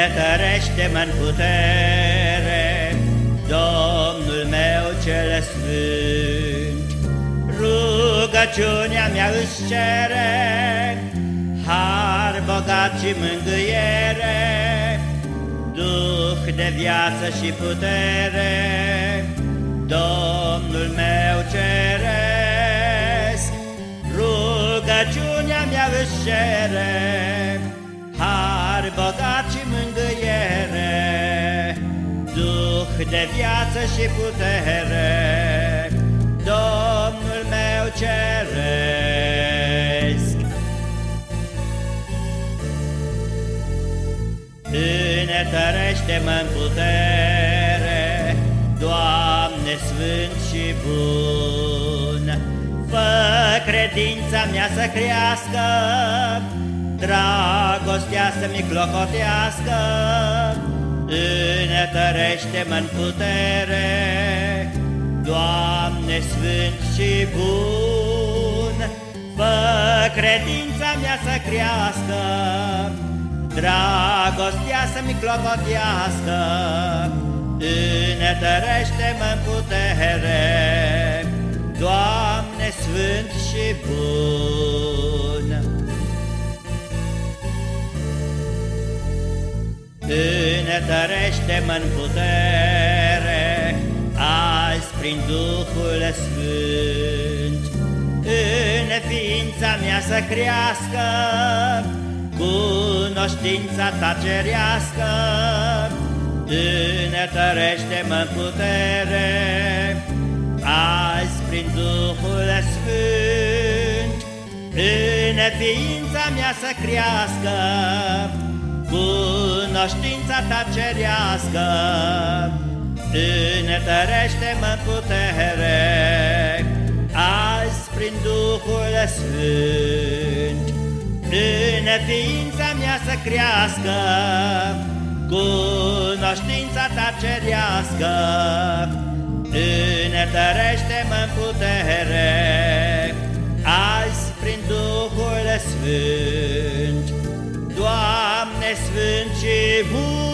Înătărește-mă în putere, Domnul meu cel sfânt. Rugăciunea mea îți cere, Har bogat și mângâiere, Duh de viață și putere, Domnul meu ceresc. Rugăciunea mea îți cere, Har bogat și mângâiere, Duh de viață și putere, Domnul meu ceresc. Înetărește-mă în putere, Doamne sfânt și bun, Fă credința mea să crească, Dragostea să-mi clocotească, Înătărește-mă în putere, Doamne sfânt și bun, Fă credința mea să crească, Dragostea să-mi clocotească, Înătărește-mă în putere, Doamne sfânt și bun. Înătărește-mă în putere, azi prin Duhul Sfânt. În ființa mea să crească, cunoștința ta cerească. Înătărește-mă în putere, azi prin Duhul Sfânt. În ființa mea să crească, cunoștința ta cerească, Înătărește-mă putere, Azi prin Duhul Sfânt, În ființa mea să crească, Cunoștința ta cerească, Înătărește-mă putere, Azi prin Duhul Sfânt, 不